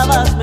estabas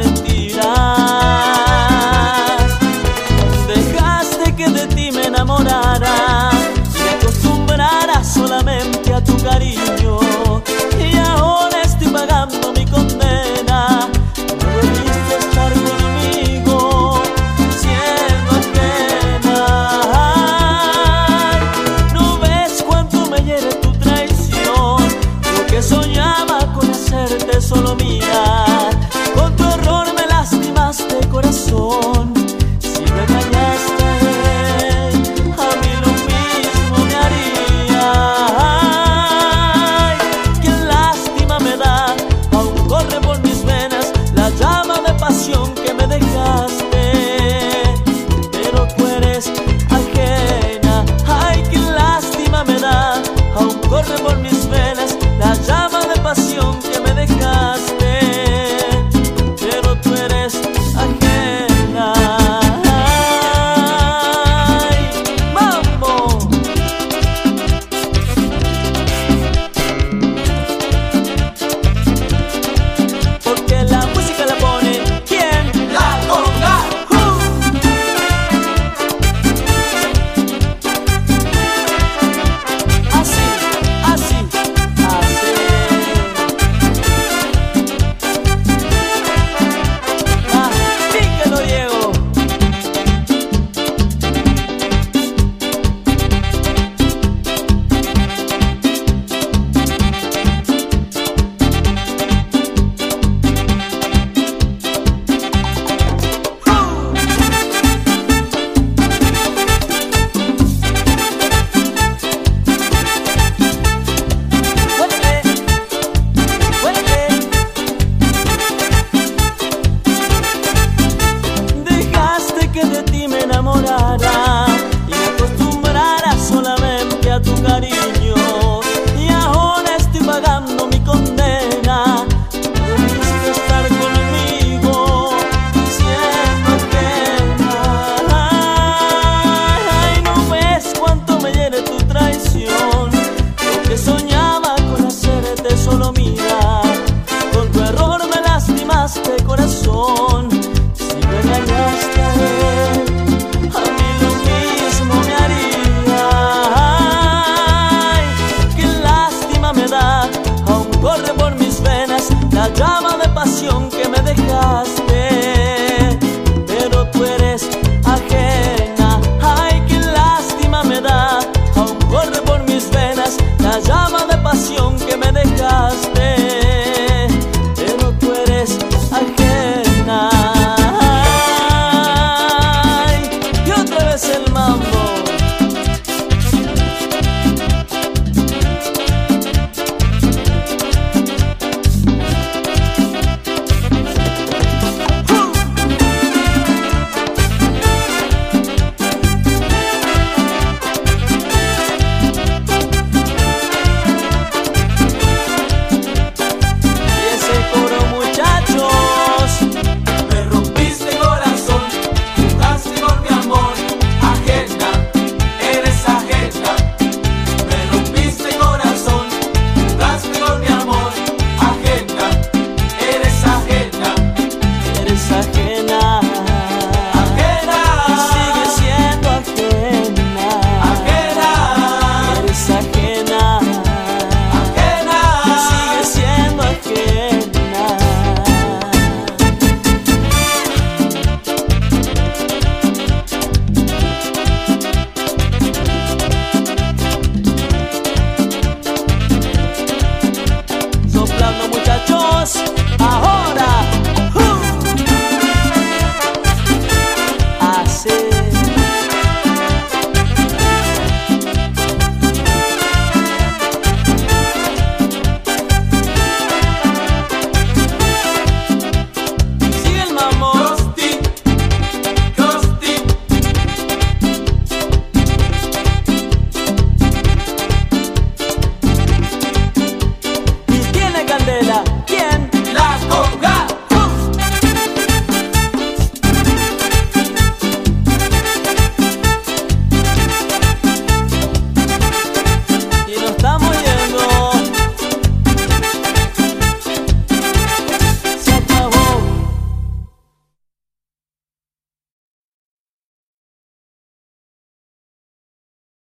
llama